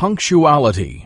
Punctuality.